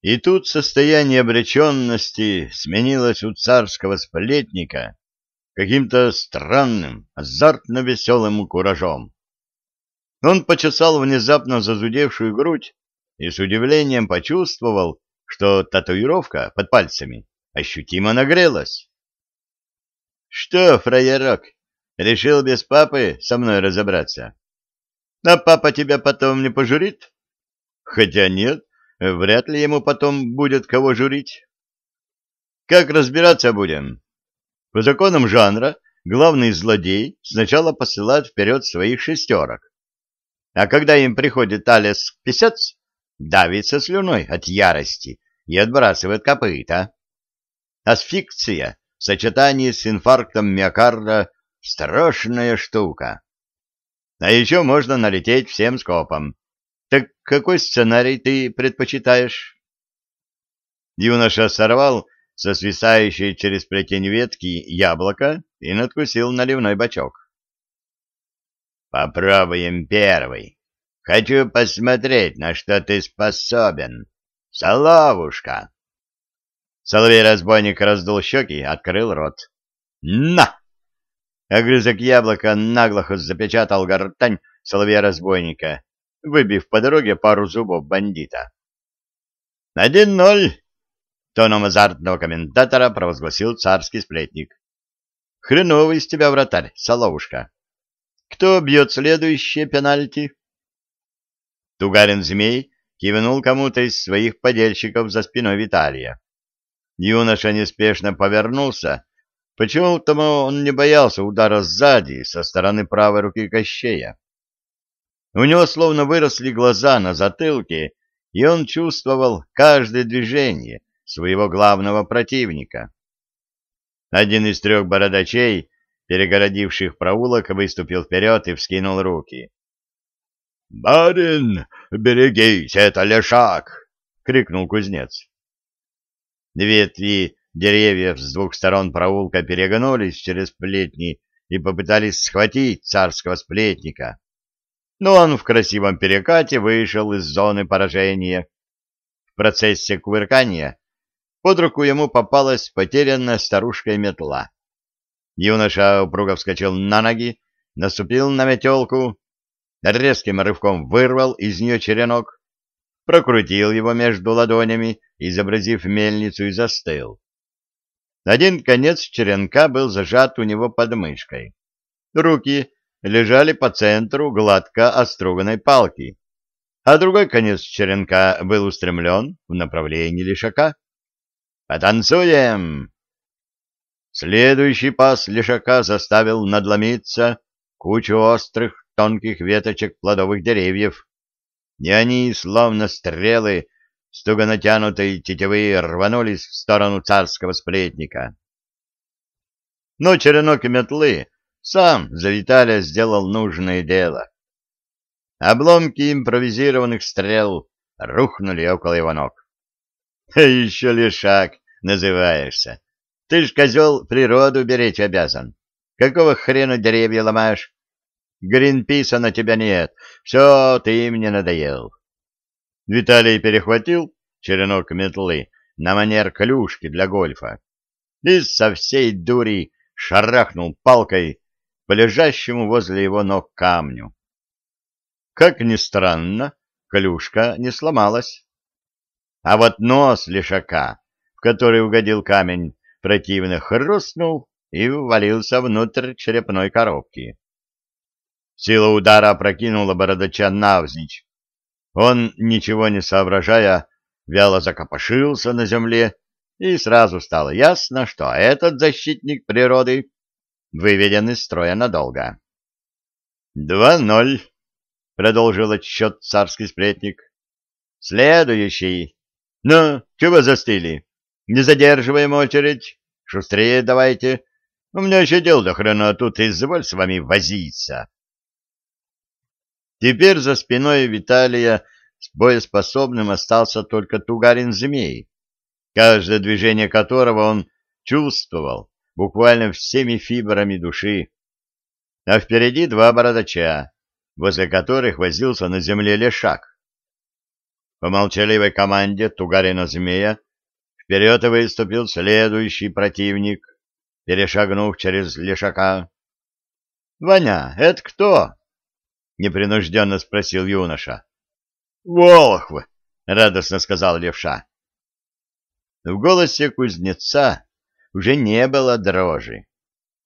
И тут состояние обреченности сменилось у царского сплетника каким-то странным, азартно-веселым куражом. Он почесал внезапно зазудевшую грудь и с удивлением почувствовал, что татуировка под пальцами ощутимо нагрелась. — Что, фраерок, решил без папы со мной разобраться? А папа тебя потом не пожурит? Хотя нет, вряд ли ему потом будет кого журить. Как разбираться будем? По законам жанра главный злодей сначала посылает вперед своих шестерок, а когда им приходит Алис писец, давится слюной от ярости и отбрасывает копыта. Асфикция в сочетании с инфарктом миокарда — страшная штука. А еще можно налететь всем скопом. Какой сценарий ты предпочитаешь? Юноша сорвал со свисающей через плетень ветки яблоко и надкусил наливной бачок. Попробуем первый. Хочу посмотреть, на что ты способен. Соловушка. Соловей-разбойник раздул щеки, открыл рот. На! Огрызок яблока наглухо запечатал гортань соловья-разбойника, выбив по дороге пару зубов бандита. «Один ноль!» — тоном азартного комментатора провозгласил царский сплетник. «Хреновый из тебя вратарь, соловушка. Кто бьет следующее пенальти?» Тугарин-змей кивнул кому-то из своих подельщиков за спиной Виталия. Юноша неспешно повернулся Почему-то он не боялся удара сзади, со стороны правой руки Кощея. У него словно выросли глаза на затылке, и он чувствовал каждое движение своего главного противника. Один из трех бородачей, перегородивших проулок, выступил вперед и вскинул руки. — Барин, берегись, это лешак! — крикнул кузнец. Ветви Деревья с двух сторон проулка перегнулись через плетни и попытались схватить царского сплетника. Но он в красивом перекате вышел из зоны поражения. В процессе кувыркания под руку ему попалась потерянная старушка метла. Юноша упруго вскочил на ноги, наступил на метелку, резким рывком вырвал из нее черенок, прокрутил его между ладонями, изобразив мельницу, и застыл. Один конец черенка был зажат у него под мышкой. Руки лежали по центру гладко оструганной палки, а другой конец черенка был устремлен в направлении лишака. «Потанцуем!» Следующий пас лишака заставил надломиться кучу острых тонких веточек плодовых деревьев, и они, словно стрелы, туго натянутой тетивы рванулись в сторону царского сплетника. Но черенок метлы сам за Виталия сделал нужное дело. Обломки импровизированных стрел рухнули около его ног. — Еще лишак называешься. Ты ж, козел, природу беречь обязан. Какого хрена деревья ломаешь? Гринписа на тебя нет. Все, ты мне надоел. Виталий перехватил черенок метлы на манер клюшки для гольфа и со всей дури шарахнул палкой по лежащему возле его ног камню. Как ни странно, клюшка не сломалась. А вот нос лишака, в который угодил камень, противно хрустнул и ввалился внутрь черепной коробки. Сила удара опрокинула бородача навзничь, он, ничего не соображая, вяло закопошился на земле, и сразу стало ясно, что этот защитник природы выведен из строя надолго. «Два ноль», — продолжил отсчет царский сплетник. «Следующий. Ну, чего застыли? Не задерживаем очередь. Шустрее давайте. У меня еще дел до хрена, тут изволь с вами возиться». Теперь за спиной Виталия с боеспособным остался только тугарин-змей, каждое движение которого он чувствовал буквально всеми фибрами души. А впереди два бородача, возле которых возился на земле лешак. По молчаливой команде Тугарина-змея вперед выступил следующий противник, перешагнув через лешака. — Ваня, это кто? — непринужденно спросил юноша. — Волхв! — радостно сказал левша. В голосе кузнеца уже не было дрожи.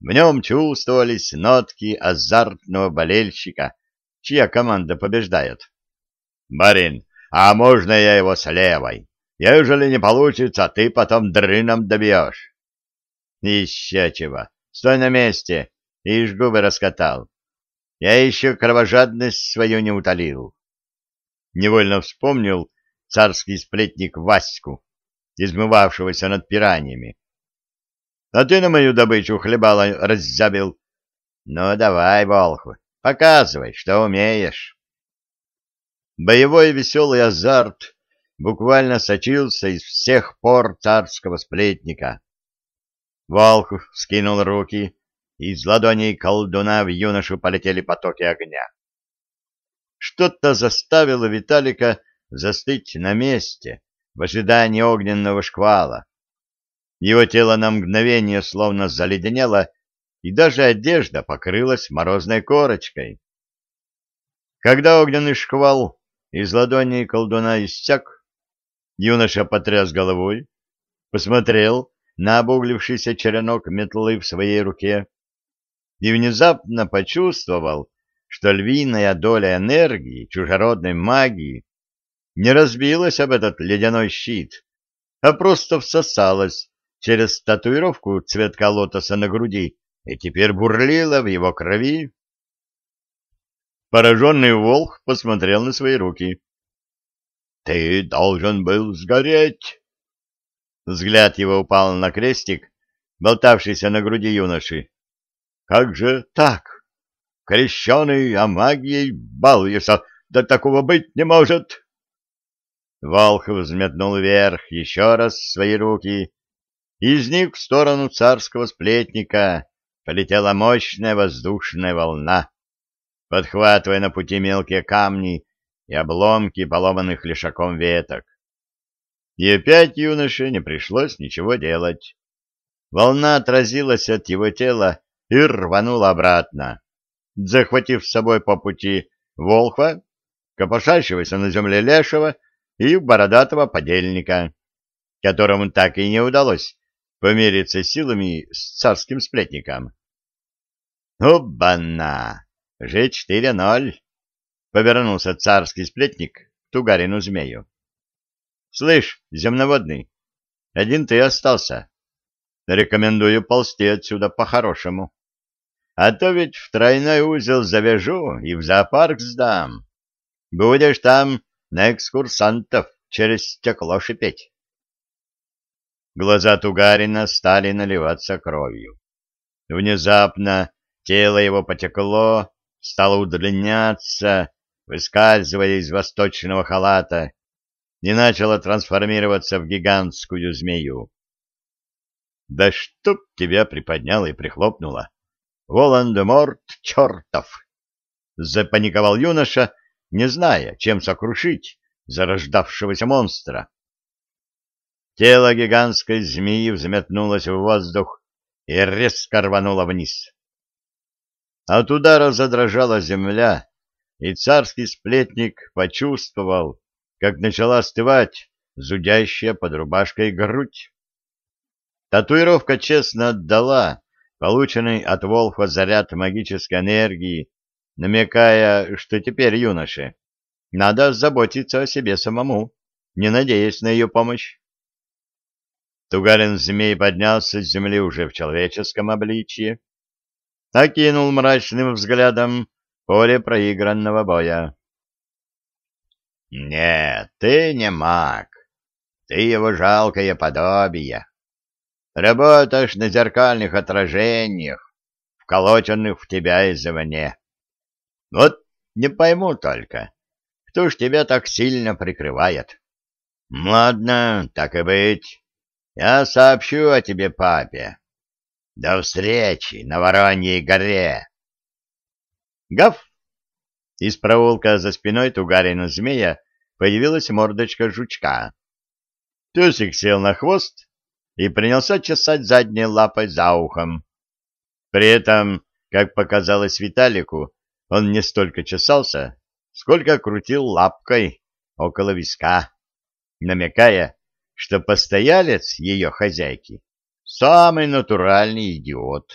В нем чувствовались нотки азартного болельщика, чья команда побеждает. — Барин, а можно я его с левой? Ежели не получится, ты потом дрыном добьешь. — Еще чего. Стой на месте. Ишь губы раскатал. Я еще кровожадность свою не утолил. Невольно вспомнил царский сплетник Ваську, измывавшегося над пираньями. А ты на мою добычу хлебала раззябил. Ну, давай, Волхв, показывай, что умеешь. Боевой веселый азарт буквально сочился из всех пор царского сплетника. Волхв скинул руки, и из ладоней колдуна в юношу полетели потоки огня. Что-то заставило Виталика застыть на месте в ожидании огненного шквала. Его тело на мгновение словно заледенело, и даже одежда покрылась морозной корочкой. Когда огненный шквал из ладони колдуна иссяк, юноша потряс головой, посмотрел на обуглившийся черенок метлы в своей руке и внезапно почувствовал, что львиная доля энергии чужеродной магии не разбилась об этот ледяной щит, а просто всосалась через татуировку цветка лотоса на груди и теперь бурлила в его крови. Пораженный волк посмотрел на свои руки. — Ты должен был сгореть! Взгляд его упал на крестик, болтавшийся на груди юноши. — Как же так? Крещеный, а магией балуешься, да такого быть не может! Волх взметнул вверх еще раз свои руки из них в сторону царского сплетника полетела мощная воздушная волна, подхватывая на пути мелкие камни и обломки поломанных лишаком веток. И опять юноше не пришлось ничего делать. Волна отразилась от его тела и рванула обратно, захватив с собой по пути волхва, копошащегося на земле лешего и бородатого подельника, которому так и не удалось помериться силами с царским сплетником. «Обана! Ж4-0!» — повернулся царский сплетник к Тугарину змею. «Слышь, земноводный, один ты остался. Рекомендую ползти отсюда по-хорошему. А то ведь в тройной узел завяжу и в зоопарк сдам. Будешь там на экскурсантов через стекло шипеть». Глаза Тугарина стали наливаться кровью. Внезапно тело его потекло, стало удлиняться, выскальзывая из восточного халата, и начало трансформироваться в гигантскую змею. «Да чтоб тебя приподняло и прихлопнуло! Волан-де-Морт чертов!» Запаниковал юноша, не зная, чем сокрушить зарождавшегося монстра. Тело гигантской змеи взметнулось в воздух и резко рвануло вниз. От удара задрожала земля, и царский сплетник почувствовал, как начала остывать зудящая под рубашкой грудь. Татуировка честно отдала полученный от Волфа заряд магической энергии, намекая, что теперь юноше надо заботиться о себе самому, не надеясь на ее помощь. Тугарин-змей поднялся с земли уже в человеческом обличье, окинул мрачным взглядом поле проигранного боя. «Нет, ты не маг, ты его жалкое подобие. Работаешь на зеркальных отражениях, вколоченных в тебя извне. Вот не пойму только, кто ж тебя так сильно прикрывает. Ладно, так и быть». Я сообщу о тебе папе. До встречи на Вороньей горе. Гав! Из проулка за спиной Тугарина змея появилась мордочка жучка. Песик сел на хвост и принялся чесать задней лапой за ухом. При этом, как показалось Виталику, он не столько чесался, сколько крутил лапкой около виска, намекая, что постоялец ее хозяйки — самый натуральный идиот.